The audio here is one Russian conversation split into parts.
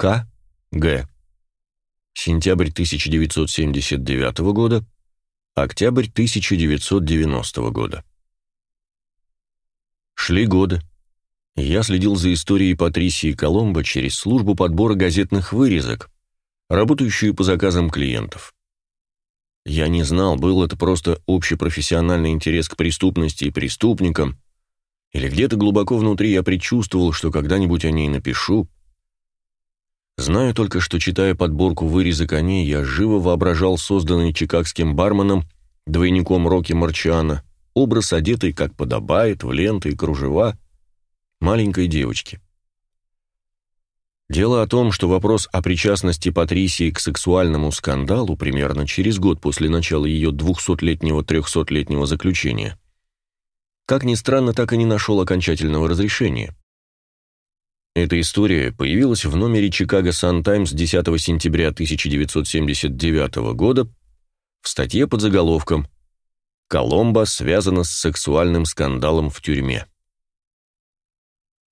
К. Г. Сентябрь 1979 года. Октябрь 1990 года. Шли годы. Я следил за историей Патрисии Коломбо через службу подбора газетных вырезок, работающую по заказам клиентов. Я не знал, был это просто общепрофессиональный интерес к преступности и преступникам, или где-то глубоко внутри я предчувствовал, что когда-нибудь о ней напишу. Знаю только, что, читая подборку вырезок о ней, я живо воображал созданный чикагским барменом, двойником Рокки Марчана, образ одетый, как подобает, в ленты и кружева, маленькой девочки. Дело о том, что вопрос о причастности Патрисии к сексуальному скандалу примерно через год после начала ее двухсотлетнего трехсотлетнего заключения, как ни странно, так и не нашел окончательного разрешения. Эта история появилась в номере Chicago Sun-Times 10 сентября 1979 года в статье под заголовком «Коломбо связана с сексуальным скандалом в тюрьме».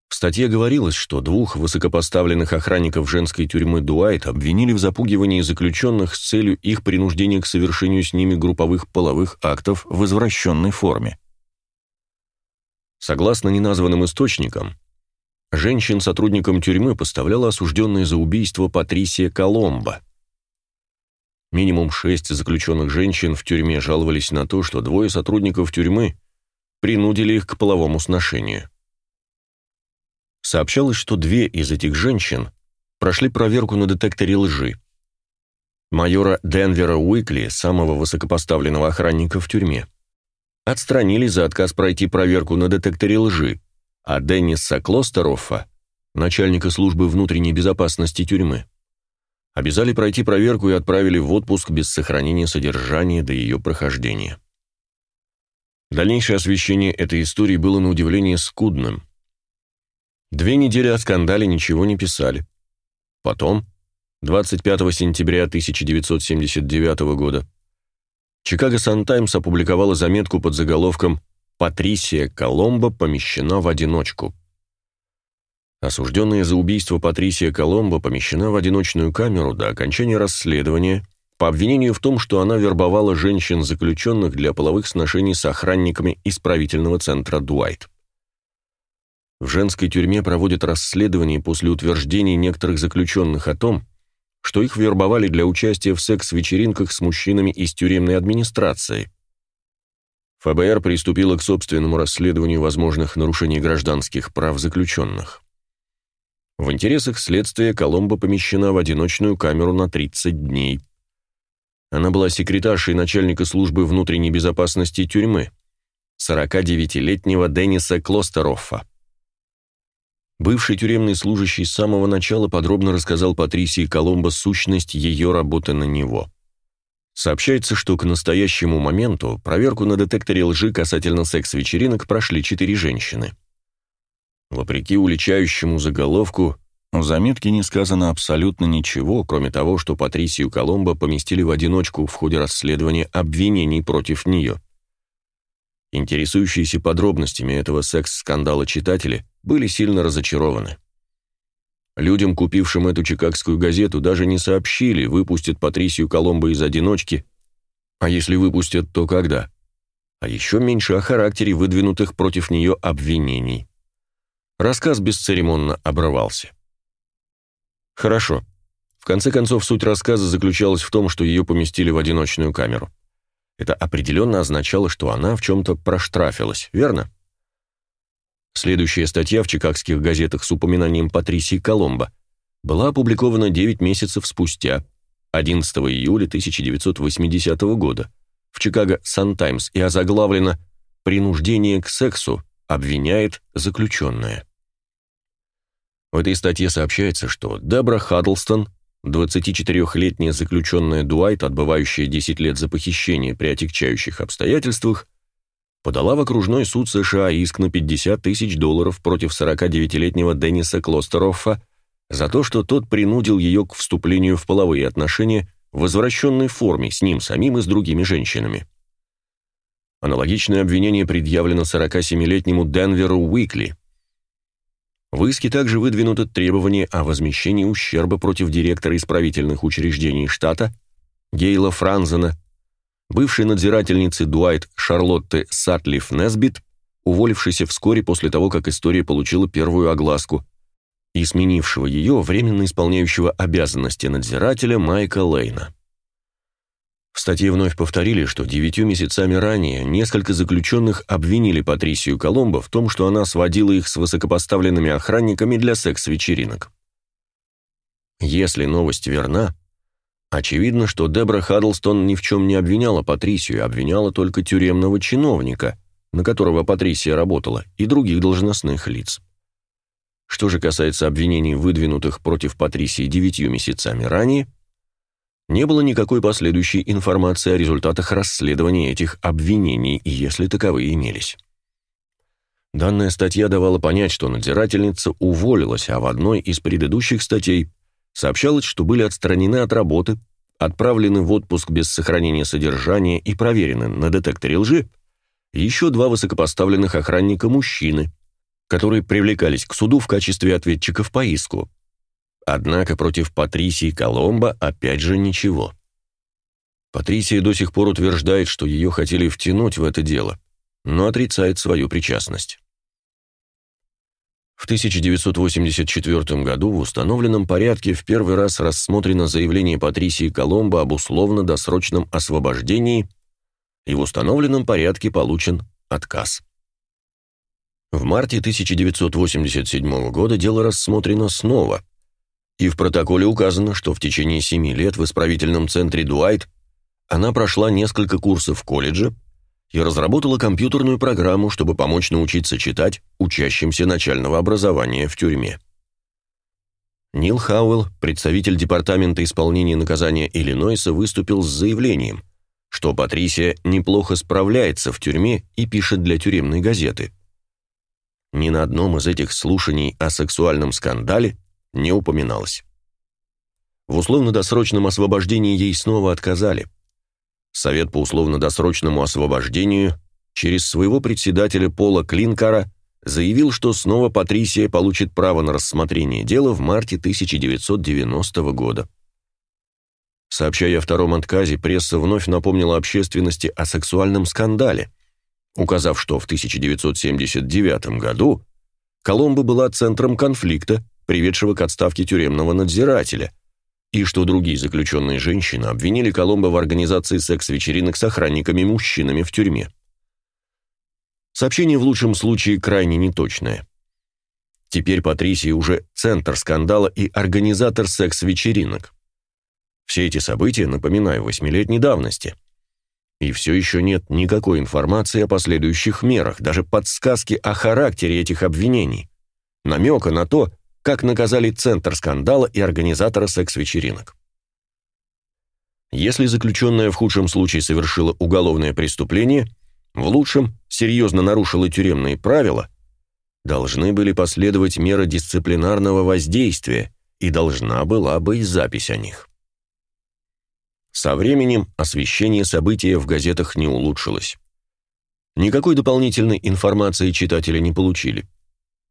В статье говорилось, что двух высокопоставленных охранников женской тюрьмы Дуайт обвинили в запугивании заключенных с целью их принуждения к совершению с ними групповых половых актов в извращенной форме. Согласно неназванным источникам, женщин сотрудникам тюрьмы поставляла осужденная за убийство Патрисия Коломбо. Минимум шесть заключенных женщин в тюрьме жаловались на то, что двое сотрудников тюрьмы принудили их к половому сношению. Сообщалось, что две из этих женщин прошли проверку на детекторе лжи. Майора Денвера Уикли, самого высокопоставленного охранника в тюрьме, отстранили за отказ пройти проверку на детекторе лжи, а Денниса Клостероффа, начальника службы внутренней безопасности тюрьмы, обязали пройти проверку и отправили в отпуск без сохранения содержания до ее прохождения. Дальнейшее освещение этой истории было на удивление скудным. Две недели о скандале ничего не писали. Потом, 25 сентября 1979 года, Chicago Sun-Times опубликовала заметку под заголовком «Патрисия Коломбо помещена в одиночку». Осужденная за убийство Патрисия Коломбо помещена в одиночную камеру до окончания расследования по обвинению в том, что она вербовала женщин-заключенных для половых сношений с охранниками исправительного центра Дуайт. В женской тюрьме проводят расследование после утверждений некоторых заключенных о том, что их вербовали для участия в секс-вечеринках с мужчинами из тюремной администрации. ФБР приступило к собственному расследованию возможных нарушений гражданских прав заключенных. В интересах следствия Коломбо помещена в одиночную камеру на 30 дней. Она была секретаршей начальника службы внутренней безопасности тюрьмы, 49-летнего Денниса Клостероффа. Бывший тюремный служащий с самого начала подробно рассказал Патрисии Коломбо сущность ее работы на него. Сообщается, что к настоящему моменту проверку на детекторе лжи касательно секс-вечеринок прошли четыре женщины. Вопреки уличающему заголовку, в заметке не сказано абсолютно ничего, кроме того, что Патрисию Коломбо поместили в одиночку в ходе расследования обвинений против нее. Интересующиеся подробностями этого секс-скандала читатели были сильно разочарованы. Людям, купившим эту чикагскую газету, даже не сообщили, выпустят Патрисию Коломбо из одиночки, а если выпустят, то когда? А еще меньше о характере выдвинутых против нее обвинений. Рассказ бесцеремонно обрывался. Хорошо. В конце концов, суть рассказа заключалась в том, что ее поместили в одиночную камеру. Это определенно означало, что она в чем-то проштрафилась, верно? Следующая статья в чикагских газетах с упоминанием Патрисии Коломбо была опубликована 9 месяцев спустя, 11 июля 1980 года, в Чикаго Сан-Таймс и озаглавлена «Принуждение к сексу обвиняет заключенная». В этой статье сообщается, что Дебра Хаддлстон 24-летняя заключенная Дуайт, отбывающая 10 лет за похищение при отягчающих обстоятельствах, подала в окружной суд США иск на 50 тысяч долларов против 49-летнего Денниса Клостероффа за то, что тот принудил ее к вступлению в половые отношения в возвращенной форме с ним самим и с другими женщинами. Аналогичное обвинение предъявлено 47-летнему Денверу Уикли. В иске также выдвинуто требование о возмещении ущерба против директора исправительных учреждений штата Гейла Франзена, бывшей надзирательницы Дуайт Шарлотты Сатлиф Несбит, уволившейся вскоре после того, как история получила первую огласку, и сменившего ее временно исполняющего обязанности надзирателя Майка Лейна. В статье вновь повторили, что девятью месяцами ранее несколько заключенных обвинили Патрисию Коломбо в том, что она сводила их с высокопоставленными охранниками для секс-вечеринок. Если новость верна, очевидно, что Дебра Хаддлстон ни в чем не обвиняла Патрисию, обвиняла только тюремного чиновника, на которого Патрисия работала, и других должностных лиц. Что же касается обвинений, выдвинутых против Патрисии девятью месяцами ранее, не было никакой последующей информации о результатах расследования этих обвинений, если таковые имелись. Данная статья давала понять, что надзирательница уволилась, а в одной из предыдущих статей сообщалось, что были отстранены от работы, отправлены в отпуск без сохранения содержания и проверены на детекторе лжи еще два высокопоставленных охранника мужчины, которые привлекались к суду в качестве ответчиков по иску. Однако против Патрисии Коломбо опять же ничего. Патрисия до сих пор утверждает, что ее хотели втянуть в это дело, но отрицает свою причастность. В 1984 году в установленном порядке в первый раз рассмотрено заявление Патрисии Коломбо об условно-досрочном освобождении, и в установленном порядке получен отказ. В марте 1987 года дело рассмотрено снова – и в протоколе указано, что в течение семи лет в исправительном центре Дуайт она прошла несколько курсов в колледже и разработала компьютерную программу, чтобы помочь научиться читать учащимся начального образования в тюрьме. Нил Хауэлл, представитель Департамента исполнения наказания Иллинойса, выступил с заявлением, что Патрисия неплохо справляется в тюрьме и пишет для тюремной газеты. Ни на одном из этих слушаний о сексуальном скандале не упоминалось. В условно-досрочном освобождении ей снова отказали. Совет по условно-досрочному освобождению через своего председателя Пола Клинкара заявил, что снова Патрисия получит право на рассмотрение дела в марте 1990 года. Сообщая о втором отказе, пресса вновь напомнила общественности о сексуальном скандале, указав, что в 1979 году Коломбо была центром конфликта, приведшего к отставке тюремного надзирателя, и что другие заключенные женщины обвинили Коломбо в организации секс-вечеринок с охранниками-мужчинами в тюрьме. Сообщение в лучшем случае крайне неточное. Теперь Патрисия уже центр скандала и организатор секс-вечеринок. Все эти события, напоминаю, восьмилетней давности. И все еще нет никакой информации о последующих мерах, даже подсказки о характере этих обвинений, намека на то, как наказали центр скандала и организатора секс-вечеринок. Если заключенная в худшем случае совершила уголовное преступление, в лучшем серьезно нарушила тюремные правила, должны были последовать меры дисциплинарного воздействия, и должна была быть запись о них. Со временем освещение события в газетах не улучшилось. Никакой дополнительной информации читатели не получили.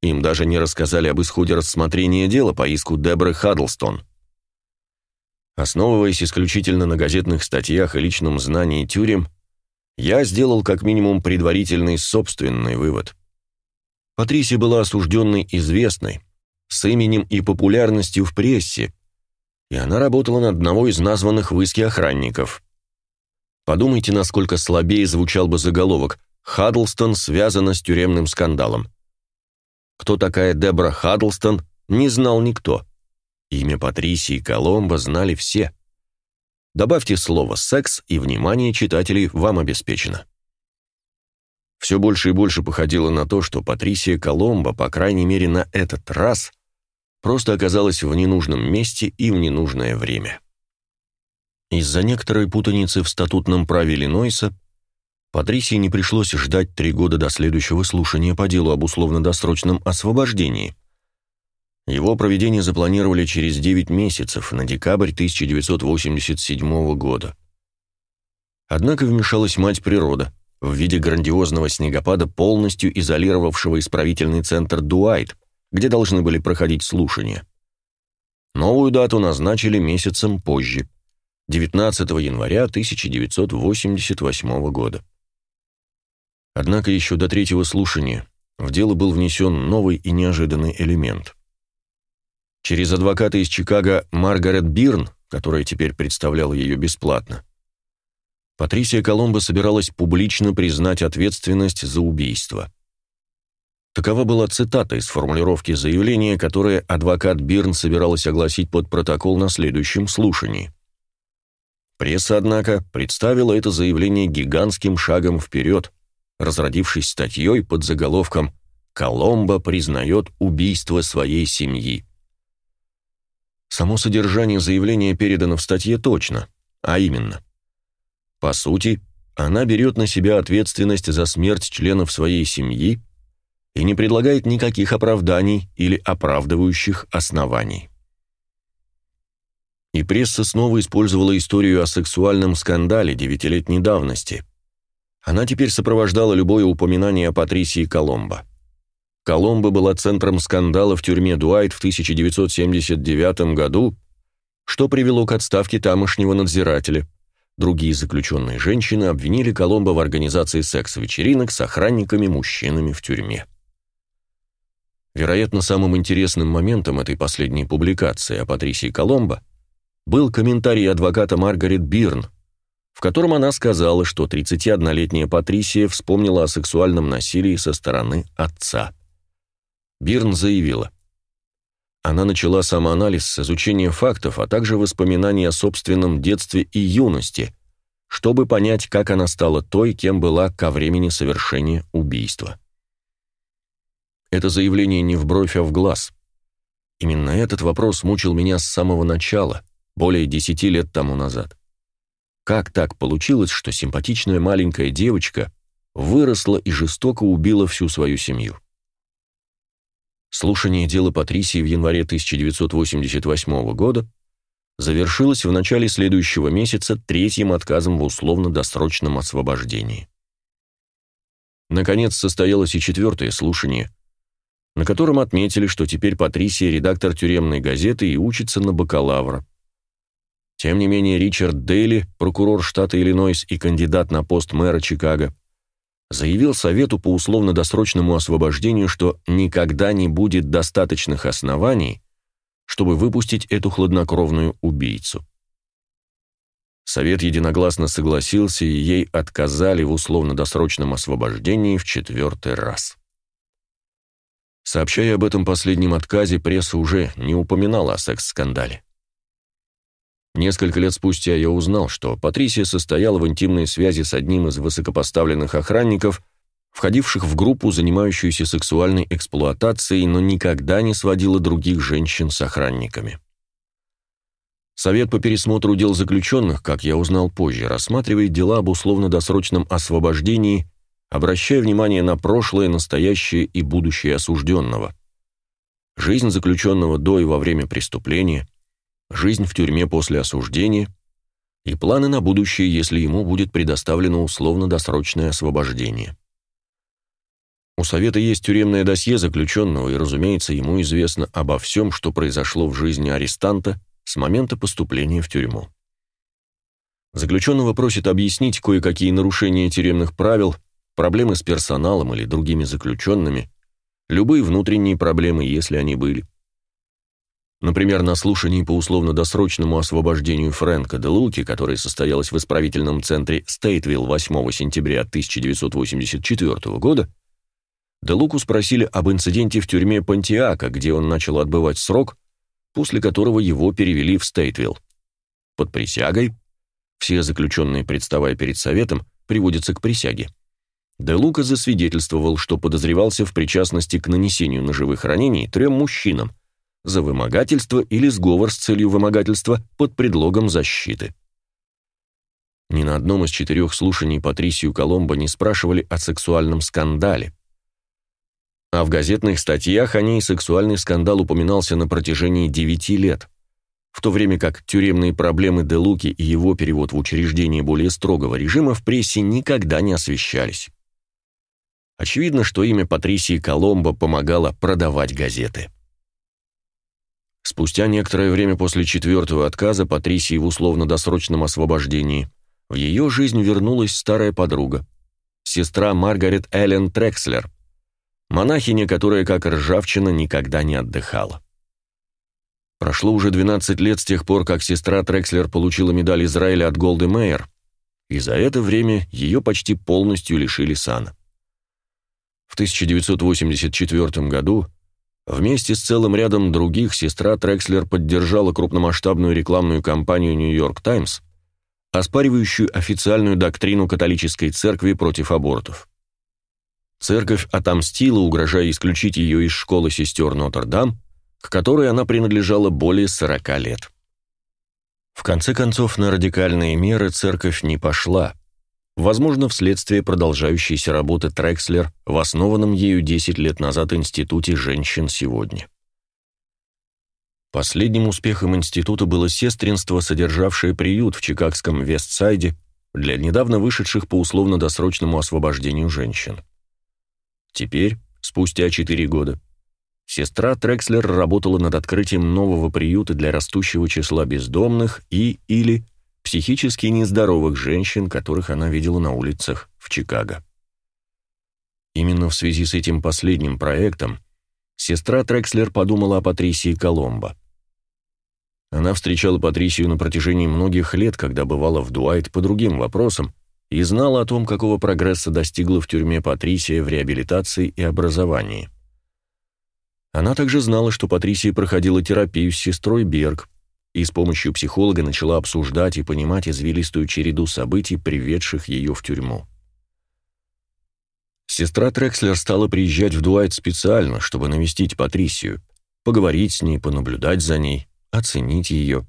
Им даже не рассказали об исходе рассмотрения дела по иску Дебры Хаддлстон. Основываясь исключительно на газетных статьях и личном знании тюрем, я сделал как минимум предварительный собственный вывод. Патрисия была осужденной известной, с именем и популярностью в прессе, и она работала на одного из названных в иске охранников. Подумайте, насколько слабее звучал бы заголовок «Хаддлстон связана с тюремным скандалом». Кто такая Дебра Хаддлстон, не знал никто. Имя Патрисии Коломбо знали все. Добавьте слово «секс», и внимание читателей вам обеспечено. Все больше и больше походило на то, что Патрисия Коломбо, по крайней мере на этот раз, просто оказалась в ненужном месте и в ненужное время. Из-за некоторой путаницы в статутном праве Иллинойса Патрисии не пришлось ждать три года до следующего слушания по делу об условно-досрочном освобождении. Его проведение запланировали через 9 месяцев, на декабрь 1987 года. Однако вмешалась мать природа в виде грандиозного снегопада, полностью изолировавшего исправительный центр Дуайт, где должны были проходить слушания. Новую дату назначили месяцем позже, 19 января 1988 года. Однако еще до третьего слушания в дело был внесен новый и неожиданный элемент. Через адвоката из Чикаго Маргарет Бирн, которая теперь представляла ее бесплатно, Патрисия Коломбо собиралась публично признать ответственность за убийство. Такова была цитата из формулировки заявления, которое адвокат Бирн собиралась огласить под протокол на следующем слушании. Пресса, однако, представила это заявление гигантским шагом вперед, разродившись статьей под заголовком «Коломбо признает убийство своей семьи». Само содержание заявления передано в статье точно, а именно. По сути, она берет на себя ответственность за смерть членов своей семьи и не предлагает никаких оправданий или оправдывающих оснований. И пресса снова использовала историю о сексуальном скандале девятилетней давности – она теперь сопровождала любое упоминание о Патрисии Коломбо. Коломбо была центром скандала в тюрьме Дуайт в 1979 году, что привело к отставке тамошнего надзирателя. Другие заключенные женщины обвинили Коломбо в организации секс-вечеринок с охранниками-мужчинами в тюрьме. Вероятно, самым интересным моментом этой последней публикации о Патрисии Коломбо был комментарий адвоката Маргарет Бирн, в котором она сказала, что 31-летняя Патрисия вспомнила о сексуальном насилии со стороны отца. Бирн заявила, она начала самоанализ с изучения фактов, а также воспоминаний о собственном детстве и юности, чтобы понять, как она стала той, кем была ко времени совершения убийства. Это заявление не в бровь, а в глаз. Именно этот вопрос мучил меня с самого начала, более десяти лет тому назад. Как так получилось, что симпатичная маленькая девочка выросла и жестоко убила всю свою семью? Слушание дела Патрисии в январе 1988 года завершилось в начале следующего месяца третьим отказом в условно-досрочном освобождении. Наконец состоялось и четвертое слушание, на котором отметили, что теперь Патрисия редактор тюремной газеты и учится на бакалавра. Тем не менее, Ричард Дейли, прокурор штата Иллинойс и кандидат на пост мэра Чикаго, заявил Совету по условно-досрочному освобождению, что никогда не будет достаточных оснований, чтобы выпустить эту хладнокровную убийцу. Совет единогласно согласился, и ей отказали в условно-досрочном освобождении в четвертый раз. Сообщая об этом последнем отказе, пресса уже не упоминала о секс-скандале. Несколько лет спустя я узнал, что Патрисия состояла в интимной связи с одним из высокопоставленных охранников, входивших в группу, занимающуюся сексуальной эксплуатацией, но никогда не сводила других женщин с охранниками. Совет по пересмотру дел заключенных, как я узнал позже, рассматривает дела об условно-досрочном освобождении, обращая внимание на прошлое, настоящее и будущее осужденного. Жизнь заключенного до и во время преступления – жизнь в тюрьме после осуждения и планы на будущее, если ему будет предоставлено условно-досрочное освобождение. У Совета есть тюремное досье заключенного, и, разумеется, ему известно обо всем, что произошло в жизни арестанта с момента поступления в тюрьму. Заключенного просят объяснить кое-какие нарушения тюремных правил, проблемы с персоналом или другими заключенными, любые внутренние проблемы, если они были. Например, на слушании по условно-досрочному освобождению Фрэнка де Луки, которое состоялось в исправительном центре Стейтвилл 8 сентября 1984 года, де Луку спросили об инциденте в тюрьме Пантиака, где он начал отбывать срок, после которого его перевели в Стейтвилл. Под присягой все заключенные, представая перед советом, приводятся к присяге. Де Лука засвидетельствовал, что подозревался в причастности к нанесению ножевых ранений трем мужчинам – за вымогательство или сговор с целью вымогательства под предлогом защиты. Ни на одном из четырех слушаний Патрисию Коломбо не спрашивали о сексуальном скандале. А в газетных статьях о ней сексуальный скандал упоминался на протяжении девяти лет, в то время как тюремные проблемы Де Луки и его перевод в учреждение более строгого режима в прессе никогда не освещались. Очевидно, что имя Патрисии Коломбо помогало продавать газеты. Спустя некоторое время после четвертого отказа Патрисии в условно-досрочном освобождении в ее жизнь вернулась старая подруга, сестра Маргарет Эллен Трекслер, монахиня, которая, как ржавчина, никогда не отдыхала. Прошло уже 12 лет с тех пор, как сестра Трекслер получила медаль Израиля от Голды Мейер, и за это время ее почти полностью лишили сана. В 1984 году вместе с целым рядом других сестра Трекслер поддержала крупномасштабную рекламную кампанию «Нью-Йорк Таймс», оспаривающую официальную доктрину католической церкви против абортов. Церковь отомстила, угрожая исключить ее из школы сестер Нотр-Дам, к которой она принадлежала более 40 лет. В конце концов, на радикальные меры церковь не пошла, возможно, вследствие продолжающейся работы Трекслер в основанном ею 10 лет назад Институте женщин сегодня. Последним успехом института было сестринство, содержавшее приют в чикагском Вестсайде для недавно вышедших по условно-досрочному освобождению женщин. Теперь, спустя 4 года, сестра Трекслер работала над открытием нового приюта для растущего числа бездомных и или психически нездоровых женщин, которых она видела на улицах в Чикаго. Именно в связи с этим последним проектом сестра Трекслер подумала о Патрисии Коломбо. Она встречала Патрисию на протяжении многих лет, когда бывала в Дуайт по другим вопросам, и знала о том, какого прогресса достигла в тюрьме Патрисия в реабилитации и образовании. Она также знала, что Патрисия проходила терапию с сестрой Берг и с помощью психолога начала обсуждать и понимать извилистую череду событий, приведших ее в тюрьму. Сестра Трекслер стала приезжать в Дуайт специально, чтобы навестить Патрисию, поговорить с ней, понаблюдать за ней, оценить ее.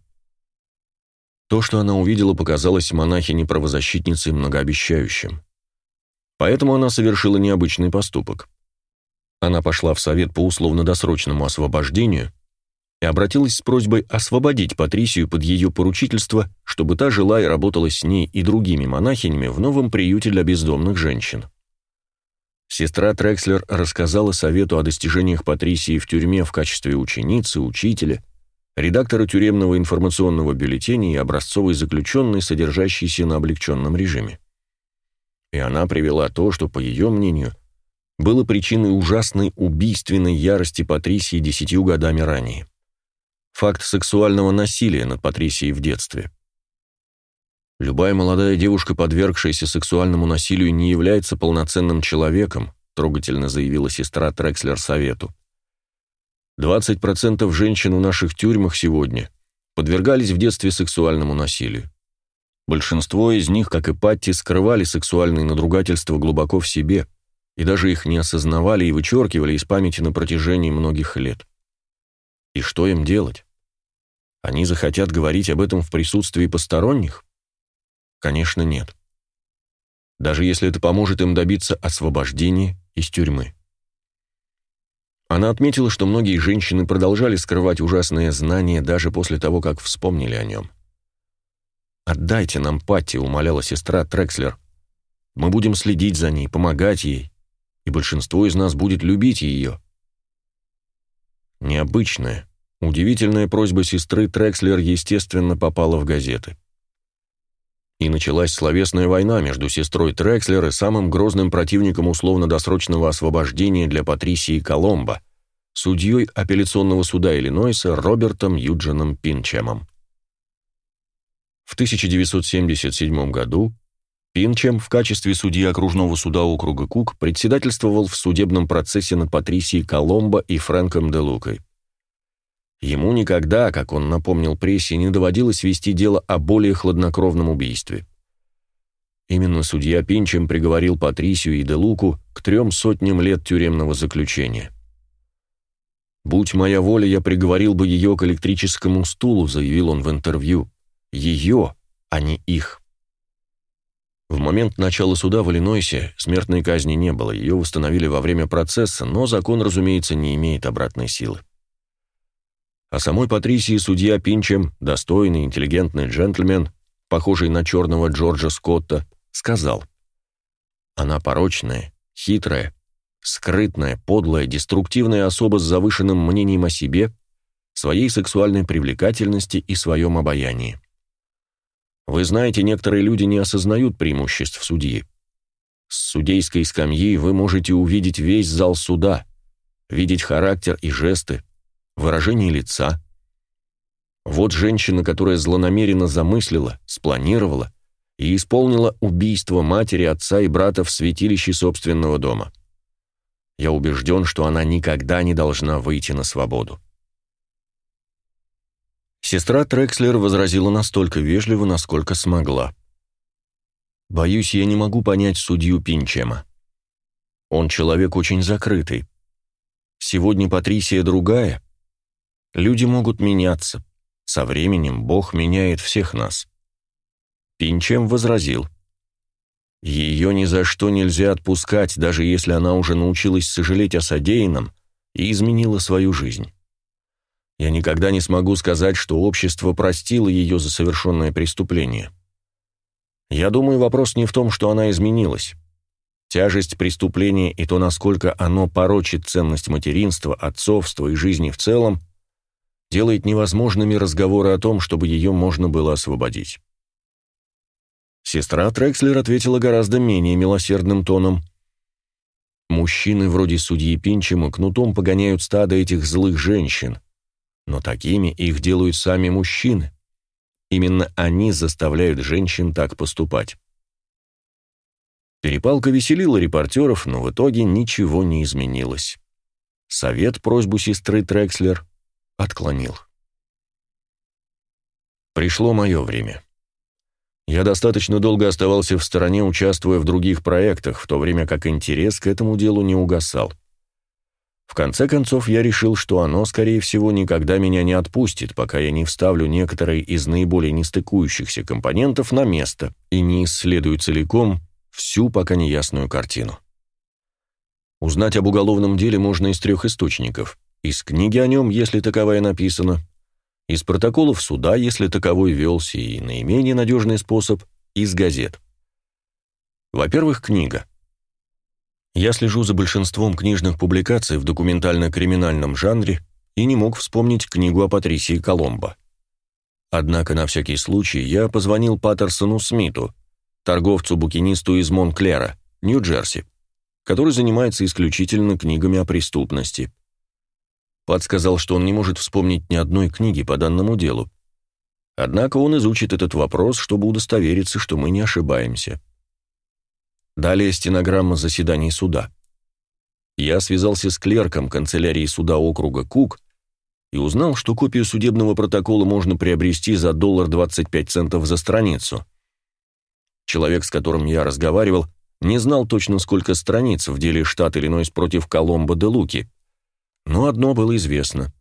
То, что она увидела, показалось монахине-правозащитницей многообещающим. Поэтому она совершила необычный поступок. Она пошла в совет по условно-досрочному освобождению и обратилась с просьбой освободить Патрисию под ее поручительство, чтобы та жила и работала с ней и другими монахинями в новом приюте для бездомных женщин. Сестра Трекслер рассказала совету о достижениях Патрисии в тюрьме в качестве ученицы, учителя, редактора тюремного информационного бюллетеня и образцовой заключенной, содержащейся на облегченном режиме. И она привела то, что, по ее мнению, было причиной ужасной убийственной ярости Патрисии десятью годами ранее. Факт сексуального насилия над Патрисией в детстве. Любая молодая девушка, подвергшаяся сексуальному насилию, не является полноценным человеком, трогательно заявила сестра Трекслер совету. 20% женщин в наших тюрьмах сегодня подвергались в детстве сексуальному насилию. Большинство из них, как и Патти, скрывали сексуальные надругательства глубоко в себе и даже их не осознавали и вычеркивали из памяти на протяжении многих лет. И что им делать? Они захотят говорить об этом в присутствии посторонних? Конечно, нет. Даже если это поможет им добиться освобождения из тюрьмы. Она отметила, что многие женщины продолжали скрывать ужасные знания даже после того, как вспомнили о нем. «Отдайте нам Патти», — умоляла сестра Трекслер. «Мы будем следить за ней, помогать ей, и большинство из нас будет любить ее». Необычная, удивительная просьба сестры Трекслер, естественно, попала в газеты. И началась словесная война между сестрой Трекслер и самым грозным противником условно-досрочного освобождения для Патрисии Коломбо, судьей апелляционного суда Иллинойса Робертом Юджином Пинчемом. В 1977 году Пинчем в качестве судьи окружного суда округа Кук председательствовал в судебном процессе над Патрисией Коломбо и Фрэнком де Лукой. Ему никогда, как он напомнил прессе, не доводилось вести дело о более хладнокровном убийстве. Именно судья Пинчем приговорил Патрисию и Делуку к трем сотням лет тюремного заключения. «Будь моя воля, я приговорил бы ее к электрическому стулу», заявил он в интервью. «Ее, а не их». В момент начала суда в Иллинойсе смертной казни не было, ее восстановили во время процесса, но закон, разумеется, не имеет обратной силы. А самой Патрисии судья Пинчем, достойный, интеллигентный джентльмен, похожий на черного Джорджа Скотта, сказал: "Она порочная, хитрая, Скрытная, подлая, деструктивная особа с завышенным мнением о себе, своей сексуальной привлекательности и своем обаянии. Вы знаете, некоторые люди не осознают преимуществ судьи. С судейской скамьи вы можете увидеть весь зал суда, видеть характер и жесты, выражение лица. Вот женщина, которая злонамеренно замыслила, спланировала и исполнила убийство матери, отца и брата в святилище собственного дома. Я убежден, что она никогда не должна выйти на свободу. Сестра Трекслер возразила настолько вежливо, насколько смогла. Боюсь, я не могу понять судью Пинчема. Он человек очень закрытый. Сегодня Патрисия другая. Люди могут меняться. Со временем Бог меняет всех нас. Пинчем возразил. Ее ни за что нельзя отпускать, даже если она уже научилась сожалеть о содеянном и изменила свою жизнь. Я никогда не смогу сказать, что общество простило ее за совершенное преступление. Я думаю, вопрос не в том, что она изменилась. Тяжесть преступления и то, насколько оно порочит ценность материнства, отцовства и жизни в целом, делает невозможными разговоры о том, чтобы ее можно было освободить. Сестра Трекслер ответила гораздо менее милосердным тоном. Мужчины вроде судьи Пинчема кнутом погоняют стадо этих злых женщин, но такими их делают сами мужчины. Именно они заставляют женщин так поступать. Перепалка веселила репортеров, но в итоге ничего не изменилось. Совет просьбу сестры Трекслер отклонил. Пришло мое время. Я достаточно долго оставался в стороне, участвуя в других проектах, в то время как интерес к этому делу не угасал. В конце концов, я решил, что оно, скорее всего, никогда меня не отпустит, пока я не вставлю некоторые из наиболее нестыкующихся компонентов на место и не исследую целиком всю пока неясную картину. Узнать об уголовном деле можно из трех источников. Из книги о нем, если таковая написана, из протоколов суда, если таковой велся, и наименее надежный способ – из газет. Во-первых, книга – я слежу за большинством книжных публикаций в документально-криминальном жанре и не мог вспомнить книгу о Патрисии Коломбо. Однако на всякий случай я позвонил Паттерсону Смиту, торговцу-букинисту из Монклера, Нью-Джерси, который занимается исключительно книгами о преступности. Пат сказал, что он не может вспомнить ни одной книги по данному делу. Однако он изучит этот вопрос, чтобы удостовериться, что мы не ошибаемся. Далее стенограмма заседаний суда. Я связался с клерком канцелярии суда округа Кук и узнал, что копию судебного протокола можно приобрести за доллар 25 центов за страницу. Человек, с которым я разговаривал, не знал точно, сколько страниц в деле штат Иллинойс против Коломбо де Луки. Но одно было известно.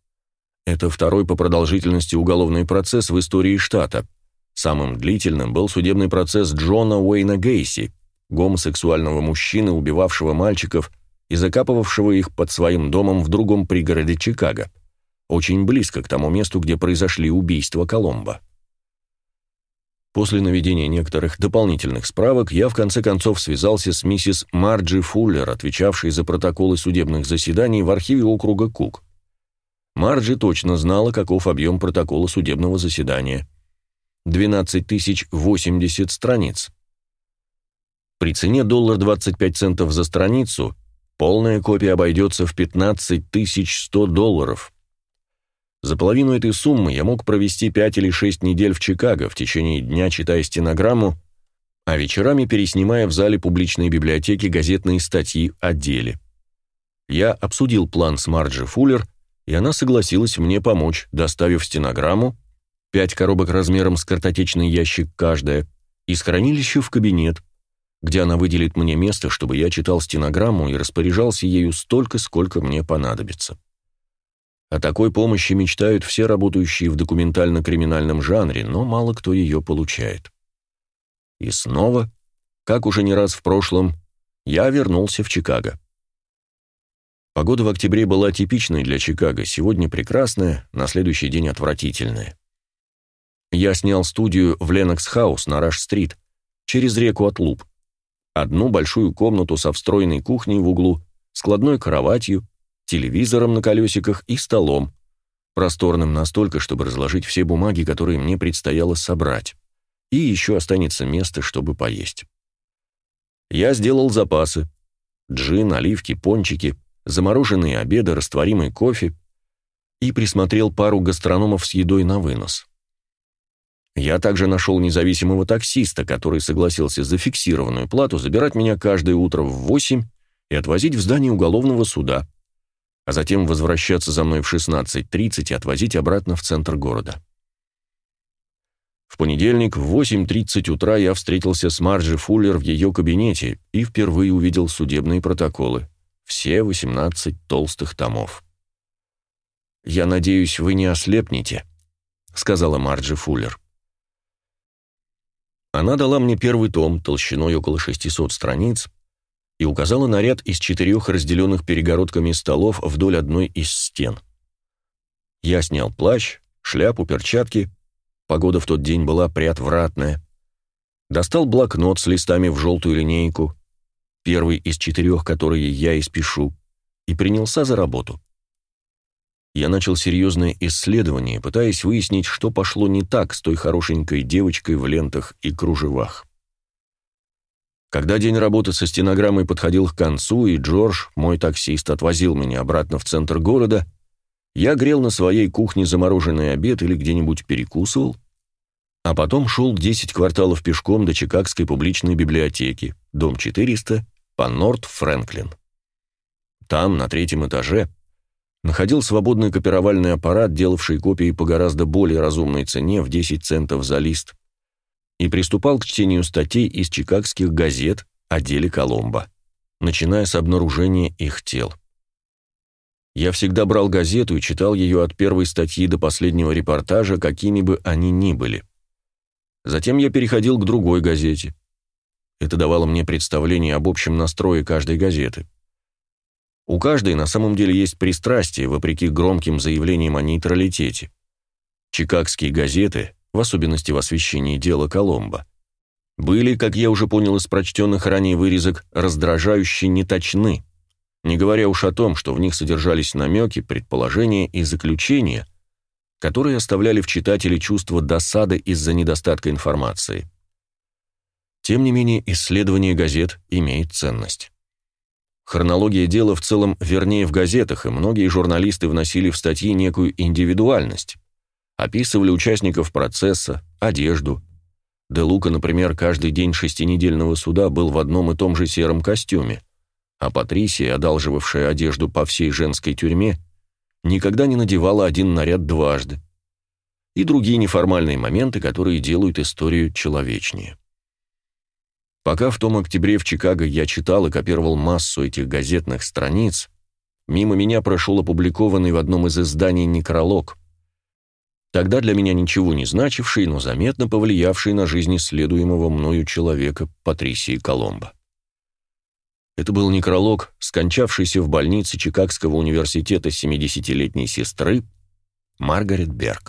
Это второй по продолжительности уголовный процесс в истории штата. Самым длительным был судебный процесс Джона Уэйна Гейси – гомосексуального мужчины, убивавшего мальчиков и закапывавшего их под своим домом в другом пригороде Чикаго, очень близко к тому месту, где произошли убийства Коломбо. После наведения некоторых дополнительных справок я в конце концов связался с миссис Марджи Фуллер, отвечавшей за протоколы судебных заседаний в архиве округа Кук. Марджи точно знала, каков объем протокола судебного заседания. 12 080 страниц. При цене доллар 25 центов за страницу полная копия обойдется в 15 100 долларов. За половину этой суммы я мог провести 5 или 6 недель в Чикаго в течение дня, читая стенограмму, а вечерами переснимая в зале публичной библиотеки газетные статьи о деле. Я обсудил план с Марджи Фуллер, и она согласилась мне помочь, доставив стенограмму, пять коробок размером с картотечный ящик каждая, из хранилища в кабинет, где она выделит мне место, чтобы я читал стенограмму и распоряжался ею столько, сколько мне понадобится. О такой помощи мечтают все работающие в документально-криминальном жанре, но мало кто ее получает. И снова, как уже не раз в прошлом, я вернулся в Чикаго. Погода в октябре была типичной для Чикаго, сегодня прекрасная, на следующий день отвратительная. Я снял студию в Ленокс-хаус на Раш-стрит, через реку от Луп. Одну большую комнату со встроенной кухней в углу складной кроватью, телевизором на колесиках и столом, просторным настолько, чтобы разложить все бумаги, которые мне предстояло собрать, и еще останется место, чтобы поесть. Я сделал запасы. Джин, оливки, пончики, замороженные обеды, растворимый кофе и присмотрел пару гастрономов с едой на вынос. Я также нашел независимого таксиста, который согласился за фиксированную плату забирать меня каждое утро в 8 и отвозить в здание уголовного суда, а затем возвращаться за мной в 16.30 и отвозить обратно в центр города. В понедельник в 8.30 утра я встретился с Марджи Фуллер в ее кабинете и впервые увидел судебные протоколы. Все 18 толстых томов. «Я надеюсь, вы не ослепнете», — сказала Марджи Фуллер. Она дала мне первый том, толщиной около 600 страниц, и указала на ряд из четырех разделенных перегородками столов вдоль одной из стен. Я снял плащ, шляпу, перчатки. Погода в тот день была приотвратная. Достал блокнот с листами в желтую линейку, первый из четырех, которые я испишу, и принялся за работу я начал серьезное исследование, пытаясь выяснить, что пошло не так с той хорошенькой девочкой в лентах и кружевах. Когда день работы со стенограммой подходил к концу, и Джордж, мой таксист, отвозил меня обратно в центр города, я грел на своей кухне замороженный обед или где-нибудь перекусывал, а потом шел 10 кварталов пешком до Чикагской публичной библиотеки, дом 400, по Норт Фрэнклин. Там, на третьем этаже, находил свободный копировальный аппарат, делавший копии по гораздо более разумной цене в 10 центов за лист, и приступал к чтению статей из чикагских газет о деле Коломбо, начиная с обнаружения их тел. Я всегда брал газету и читал ее от первой статьи до последнего репортажа, какими бы они ни были. Затем я переходил к другой газете. Это давало мне представление об общем настрое каждой газеты. У каждой на самом деле есть пристрастие, вопреки громким заявлениям о нейтралитете. Чикагские газеты, в особенности в освещении дела Коломбо, были, как я уже понял из прочтенных ранее вырезок, раздражающе неточны, не говоря уж о том, что в них содержались намеки, предположения и заключения, которые оставляли в читателе чувство досады из-за недостатка информации. Тем не менее, исследование газет имеет ценность. Хронология дела в целом вернее в газетах, и многие журналисты вносили в статьи некую индивидуальность. Описывали участников процесса, одежду. Де Лука, например, каждый день шестинедельного суда был в одном и том же сером костюме, а Патрисия, одалживавшая одежду по всей женской тюрьме, никогда не надевала один наряд дважды. И другие неформальные моменты, которые делают историю человечнее. Пока в том октябре в Чикаго я читал и копировал массу этих газетных страниц, мимо меня прошел опубликованный в одном из изданий некролог. Тогда для меня ничего не значивший, но заметно повлиявший на жизнь исследуемого мною человека Патрисии Коломбо. Это был некролог, скончавшийся в больнице Чикагского университета 70-летней сестры Маргарет Берг.